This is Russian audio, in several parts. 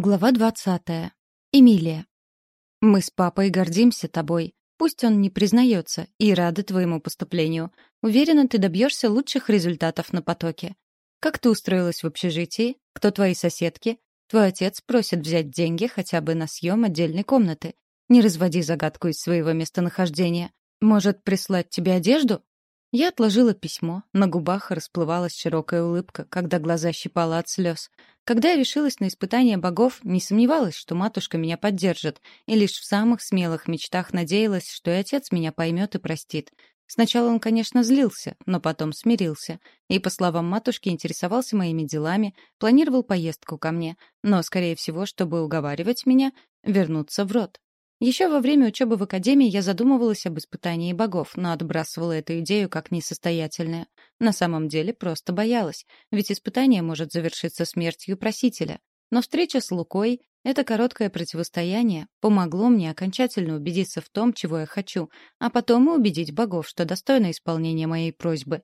Глава двадцатая. Эмилия. «Мы с папой гордимся тобой. Пусть он не признается и рады твоему поступлению. Уверена, ты добьешься лучших результатов на потоке. Как ты устроилась в общежитии? Кто твои соседки? Твой отец просит взять деньги хотя бы на съем отдельной комнаты. Не разводи загадку из своего местонахождения. Может, прислать тебе одежду? Я отложила письмо, на губах расплывалась широкая улыбка, когда глаза щипала от слез. Когда я решилась на испытание богов, не сомневалась, что матушка меня поддержит, и лишь в самых смелых мечтах надеялась, что и отец меня поймет и простит. Сначала он, конечно, злился, но потом смирился. И, по словам матушки, интересовался моими делами, планировал поездку ко мне, но, скорее всего, чтобы уговаривать меня, вернуться в род. Еще во время учебы в академии я задумывалась об испытании богов, но отбрасывала эту идею как несостоятельную. На самом деле просто боялась, ведь испытание может завершиться смертью просителя. Но встреча с Лукой, это короткое противостояние, помогло мне окончательно убедиться в том, чего я хочу, а потом и убедить богов, что достойно исполнения моей просьбы.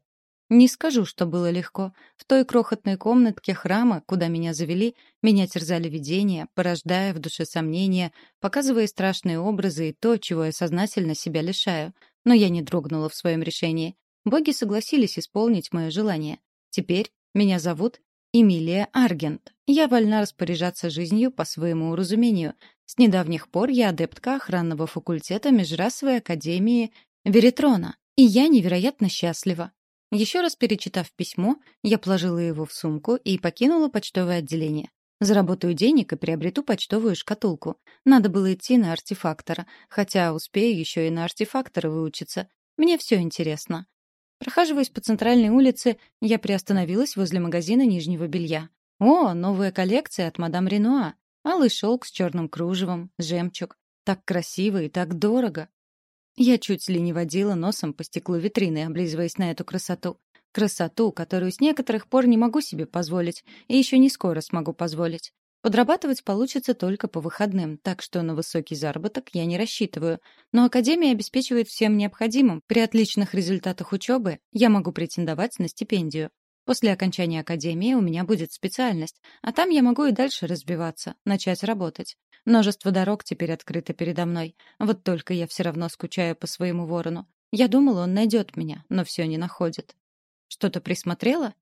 Не скажу, что было легко. В той крохотной комнатке храма, куда меня завели, меня терзали видения, порождая в душе сомнения, показывая страшные образы и то, чего я сознательно себя лишаю. Но я не дрогнула в своем решении. Боги согласились исполнить мое желание. Теперь меня зовут Эмилия Аргент. Я вольна распоряжаться жизнью по своему уразумению. С недавних пор я адептка охранного факультета Межрасовой академии Веритрона. И я невероятно счастлива. Еще раз перечитав письмо, я положила его в сумку и покинула почтовое отделение. Заработаю денег и приобрету почтовую шкатулку. Надо было идти на артефактора, хотя успею еще и на артефактора выучиться. Мне все интересно. Прохаживаясь по центральной улице, я приостановилась возле магазина нижнего белья. О, новая коллекция от мадам Ренуа. Алый шелк с черным кружевом, жемчуг. Так красиво и так дорого. Я чуть ли не водила носом по стеклу витрины, облизываясь на эту красоту. Красоту, которую с некоторых пор не могу себе позволить, и еще не скоро смогу позволить. Подрабатывать получится только по выходным, так что на высокий заработок я не рассчитываю. Но Академия обеспечивает всем необходимым. При отличных результатах учебы я могу претендовать на стипендию. После окончания Академии у меня будет специальность, а там я могу и дальше разбиваться, начать работать. Множество дорог теперь открыто передо мной. Вот только я все равно скучаю по своему ворону. Я думала, он найдет меня, но все не находит. Что-то присмотрела?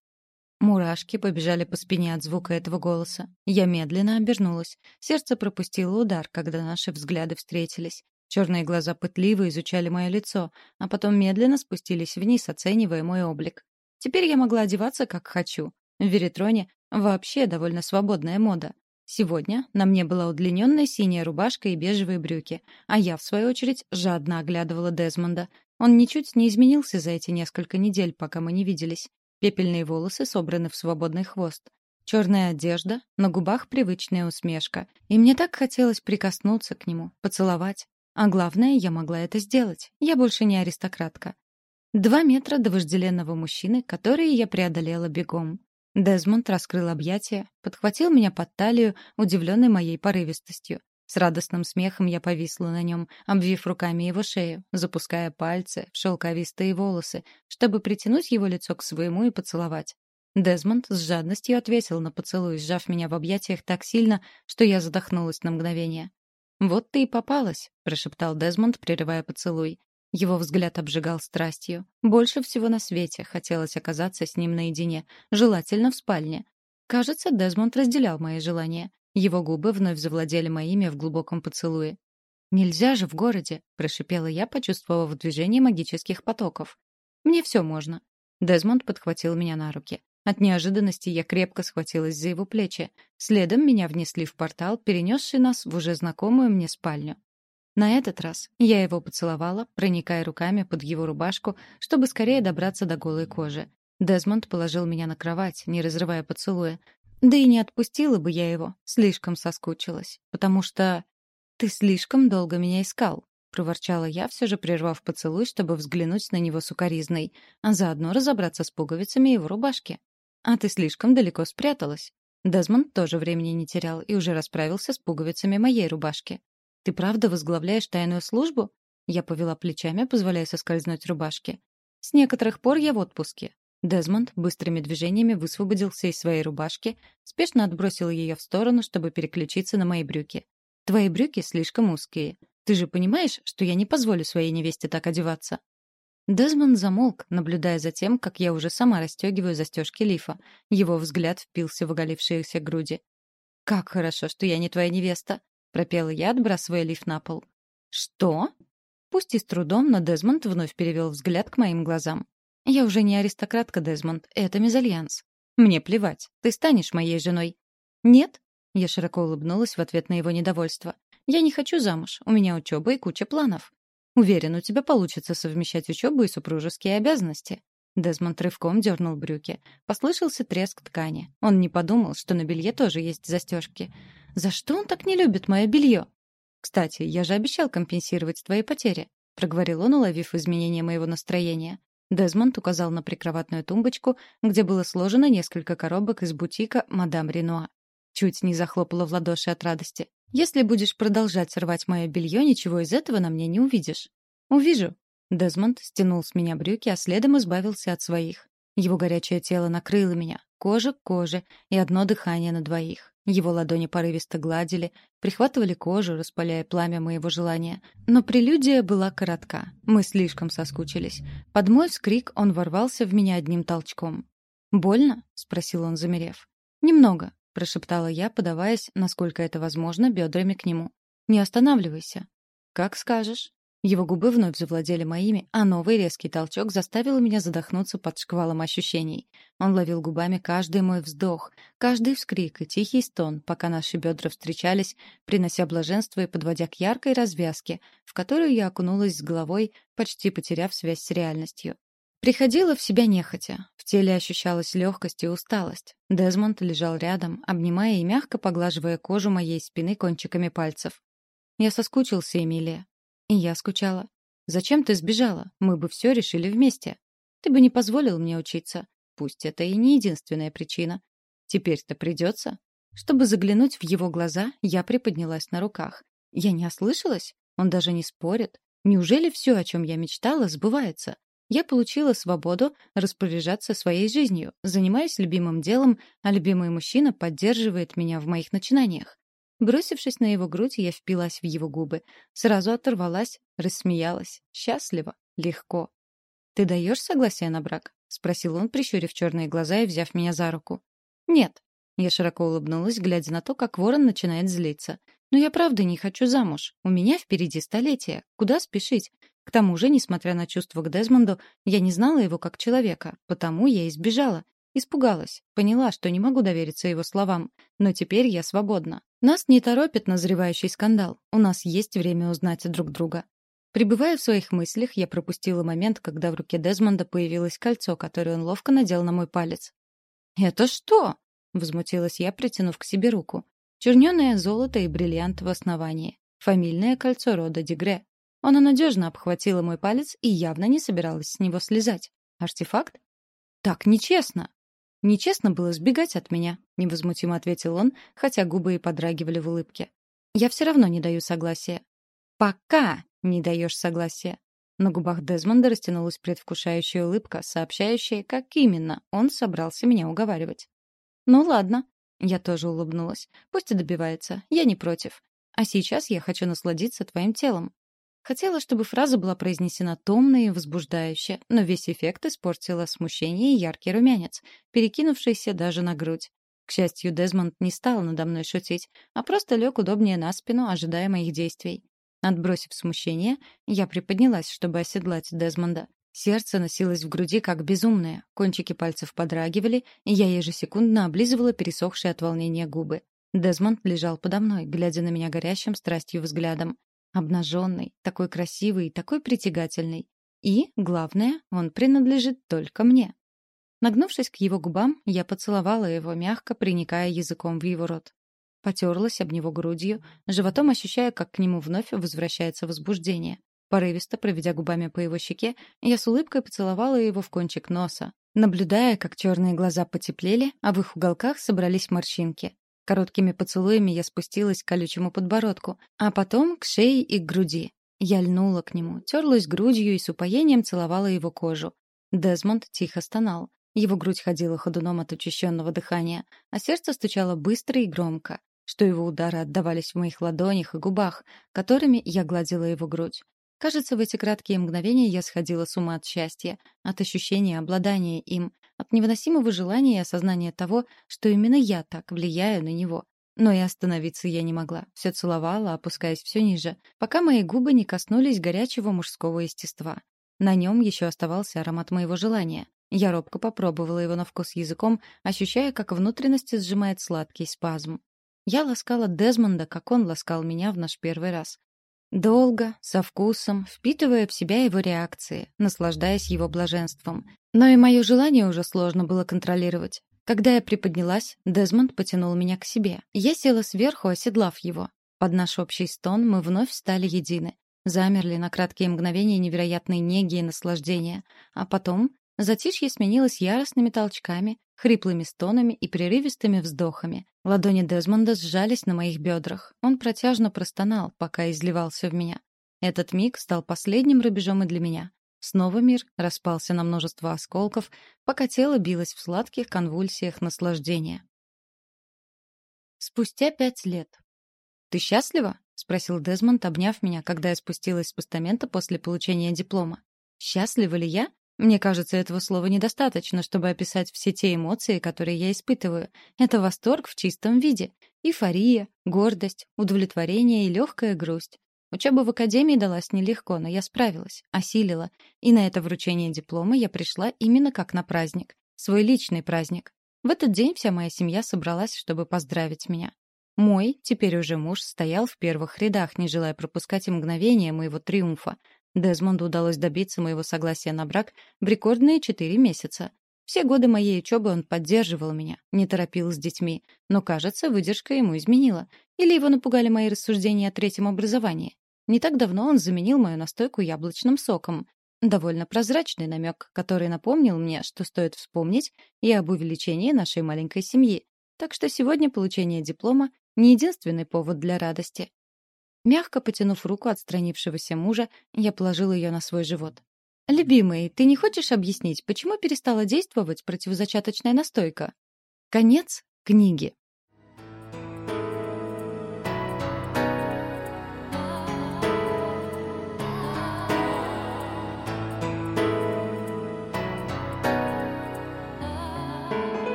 Мурашки побежали по спине от звука этого голоса. Я медленно обернулась. Сердце пропустило удар, когда наши взгляды встретились. Черные глаза пытливо изучали мое лицо, а потом медленно спустились вниз, оценивая мой облик. Теперь я могла одеваться, как хочу. В Веритроне вообще довольно свободная мода. Сегодня на мне была удлиненная синяя рубашка и бежевые брюки, а я, в свою очередь, жадно оглядывала Дезмонда. Он ничуть не изменился за эти несколько недель, пока мы не виделись. Пепельные волосы собраны в свободный хвост. Черная одежда, на губах привычная усмешка. И мне так хотелось прикоснуться к нему, поцеловать. А главное, я могла это сделать. Я больше не аристократка. Два метра до вожделенного мужчины, которые я преодолела бегом. Дезмонд раскрыл объятия, подхватил меня под талию, удивленный моей порывистостью. С радостным смехом я повисла на нем, обвив руками его шею, запуская пальцы в шелковистые волосы, чтобы притянуть его лицо к своему и поцеловать. Дезмонд с жадностью ответил на поцелуй, сжав меня в объятиях так сильно, что я задохнулась на мгновение. «Вот ты и попалась», — прошептал Дезмонд, прерывая поцелуй. Его взгляд обжигал страстью. Больше всего на свете хотелось оказаться с ним наедине, желательно в спальне. Кажется, Дезмонд разделял мои желания. Его губы вновь завладели моими в глубоком поцелуе. «Нельзя же в городе!» — прошипела я, почувствовав движение магических потоков. «Мне все можно». Дезмонд подхватил меня на руки. От неожиданности я крепко схватилась за его плечи. Следом меня внесли в портал, перенесший нас в уже знакомую мне спальню. На этот раз я его поцеловала, проникая руками под его рубашку, чтобы скорее добраться до голой кожи. Дезмонд положил меня на кровать, не разрывая поцелуя. Да и не отпустила бы я его, слишком соскучилась. Потому что... «Ты слишком долго меня искал», — проворчала я, все же прервав поцелуй, чтобы взглянуть на него сукоризной, а заодно разобраться с пуговицами его рубашки. «А ты слишком далеко спряталась». Дезмонд тоже времени не терял и уже расправился с пуговицами моей рубашки. «Ты правда возглавляешь тайную службу?» Я повела плечами, позволяя соскользнуть рубашке. «С некоторых пор я в отпуске». Дезмонд быстрыми движениями высвободился из своей рубашки, спешно отбросил ее в сторону, чтобы переключиться на мои брюки. «Твои брюки слишком узкие. Ты же понимаешь, что я не позволю своей невесте так одеваться?» Дезмонд замолк, наблюдая за тем, как я уже сама расстегиваю застежки лифа. Его взгляд впился в оголившиеся груди. «Как хорошо, что я не твоя невеста!» — пропела я, отбрасывая лиф на пол. «Что?» Пусть и с трудом, но Дезмонд вновь перевел взгляд к моим глазам. «Я уже не аристократка, Дезмонд. Это мезальянс. Мне плевать. Ты станешь моей женой». «Нет?» Я широко улыбнулась в ответ на его недовольство. «Я не хочу замуж. У меня учеба и куча планов. Уверен, у тебя получится совмещать учебу и супружеские обязанности». Дезмонд рывком дернул брюки. Послышался треск ткани. Он не подумал, что на белье тоже есть застежки. «За что он так не любит мое белье?» «Кстати, я же обещал компенсировать твои потери», — проговорил он, уловив изменение моего настроения. Дезмонд указал на прикроватную тумбочку, где было сложено несколько коробок из бутика «Мадам Ренуа». Чуть не захлопала в ладоши от радости. «Если будешь продолжать рвать мое белье, ничего из этого на мне не увидишь». «Увижу». Дезмонд стянул с меня брюки, а следом избавился от своих. Его горячее тело накрыло меня, кожа к коже и одно дыхание на двоих. Его ладони порывисто гладили, прихватывали кожу, распаляя пламя моего желания. Но прелюдия была коротка. Мы слишком соскучились. Под мой вскрик он ворвался в меня одним толчком. «Больно?» — спросил он, замерев. «Немного», — прошептала я, подаваясь, насколько это возможно, бедрами к нему. «Не останавливайся». «Как скажешь». Его губы вновь завладели моими, а новый резкий толчок заставил меня задохнуться под шквалом ощущений. Он ловил губами каждый мой вздох, каждый вскрик и тихий стон, пока наши бедра встречались, принося блаженство и подводя к яркой развязке, в которую я окунулась с головой, почти потеряв связь с реальностью. Приходила в себя нехотя. В теле ощущалась легкость и усталость. Дезмонд лежал рядом, обнимая и мягко поглаживая кожу моей спины кончиками пальцев. «Я соскучился, Эмилия», и я скучала. «Зачем ты сбежала? Мы бы все решили вместе. Ты бы не позволил мне учиться. Пусть это и не единственная причина. Теперь-то придется». Чтобы заглянуть в его глаза, я приподнялась на руках. Я не ослышалась? Он даже не спорит. Неужели все, о чем я мечтала, сбывается? Я получила свободу распоряжаться своей жизнью, занимаясь любимым делом, а любимый мужчина поддерживает меня в моих начинаниях. Бросившись на его грудь, я впилась в его губы. Сразу оторвалась, рассмеялась. Счастливо, легко. «Ты даешь согласие на брак?» — спросил он, прищурив черные глаза и взяв меня за руку. «Нет». Я широко улыбнулась, глядя на то, как ворон начинает злиться. «Но я правда не хочу замуж. У меня впереди столетие. Куда спешить? К тому же, несмотря на чувства к Дезмонду, я не знала его как человека, потому я избежала. Испугалась, поняла, что не могу довериться его словам, но теперь я свободна. Нас не торопит назревающий скандал. У нас есть время узнать друг друга. Прибывая в своих мыслях, я пропустила момент, когда в руке Дезмонда появилось кольцо, которое он ловко надел на мой палец. «Это что?» — возмутилась я, притянув к себе руку. Чернёное золото и бриллиант в основании. Фамильное кольцо рода Дегре. Оно надежно обхватило мой палец и явно не собиралась с него слезать. Артефакт? Так нечестно. «Нечестно было сбегать от меня», — невозмутимо ответил он, хотя губы и подрагивали в улыбке. «Я все равно не даю согласия». «Пока не даешь согласия». На губах Дезмонда растянулась предвкушающая улыбка, сообщающая, как именно он собрался меня уговаривать. «Ну ладно». Я тоже улыбнулась. «Пусть и добивается. Я не против. А сейчас я хочу насладиться твоим телом. Хотела, чтобы фраза была произнесена томно и возбуждающе, но весь эффект испортило смущение и яркий румянец, перекинувшийся даже на грудь. К счастью, Дезмонд не стал надо мной шутить, а просто лег удобнее на спину, ожидая моих действий. Отбросив смущение, я приподнялась, чтобы оседлать Дезмонда. Сердце носилось в груди как безумное, кончики пальцев подрагивали, и я ежесекундно облизывала пересохшие от волнения губы. Дезмонд лежал подо мной, глядя на меня горящим страстью взглядом. Обнаженный, такой красивый и такой притягательный. И, главное, он принадлежит только мне. Нагнувшись к его губам, я поцеловала его, мягко приникая языком в его рот. Потерлась об него грудью, животом ощущая, как к нему вновь возвращается возбуждение. Порывисто проведя губами по его щеке, я с улыбкой поцеловала его в кончик носа, наблюдая, как черные глаза потеплели, а в их уголках собрались морщинки. Короткими поцелуями я спустилась к колючему подбородку, а потом к шее и к груди. Я льнула к нему, терлась грудью и с упоением целовала его кожу. Дезмонд тихо стонал. Его грудь ходила ходуном от учащенного дыхания, а сердце стучало быстро и громко, что его удары отдавались в моих ладонях и губах, которыми я гладила его грудь. Кажется, в эти краткие мгновения я сходила с ума от счастья, от ощущения обладания им, от невыносимого желания и осознания того, что именно я так влияю на него. Но и остановиться я не могла. Все целовала, опускаясь все ниже, пока мои губы не коснулись горячего мужского естества. На нем еще оставался аромат моего желания. Я робко попробовала его на вкус языком, ощущая, как внутренности сжимает сладкий спазм. Я ласкала Дезмонда, как он ласкал меня в наш первый раз. Долго, со вкусом, впитывая в себя его реакции, наслаждаясь его блаженством. Но и мое желание уже сложно было контролировать. Когда я приподнялась, Дезмонд потянул меня к себе. Я села сверху, оседлав его. Под наш общий стон мы вновь стали едины. Замерли на краткие мгновения невероятной неги и наслаждения. А потом Затишье сменилось яростными толчками, хриплыми стонами и прерывистыми вздохами. Ладони Дезмонда сжались на моих бедрах. Он протяжно простонал, пока изливался в меня. Этот миг стал последним рубежом и для меня. Снова мир распался на множество осколков, пока тело билось в сладких конвульсиях наслаждения. Спустя пять лет. «Ты счастлива?» — спросил Дезмонд, обняв меня, когда я спустилась с постамента после получения диплома. «Счастлива ли я? Мне кажется, этого слова недостаточно, чтобы описать все те эмоции, которые я испытываю. Это восторг в чистом виде. Эйфория, гордость, удовлетворение и легкая грусть. Учеба в академии далась нелегко, но я справилась, осилила. И на это вручение диплома я пришла именно как на праздник. Свой личный праздник. В этот день вся моя семья собралась, чтобы поздравить меня. Мой, теперь уже муж, стоял в первых рядах, не желая пропускать и мгновение моего триумфа, Дезмонду удалось добиться моего согласия на брак в рекордные четыре месяца. Все годы моей учебы он поддерживал меня, не торопил с детьми, но, кажется, выдержка ему изменила. Или его напугали мои рассуждения о третьем образовании. Не так давно он заменил мою настойку яблочным соком. Довольно прозрачный намек, который напомнил мне, что стоит вспомнить и об увеличении нашей маленькой семьи. Так что сегодня получение диплома — не единственный повод для радости. Мягко потянув руку отстранившегося мужа, я положила ее на свой живот. «Любимый, ты не хочешь объяснить, почему перестала действовать противозачаточная настойка?» Конец книги.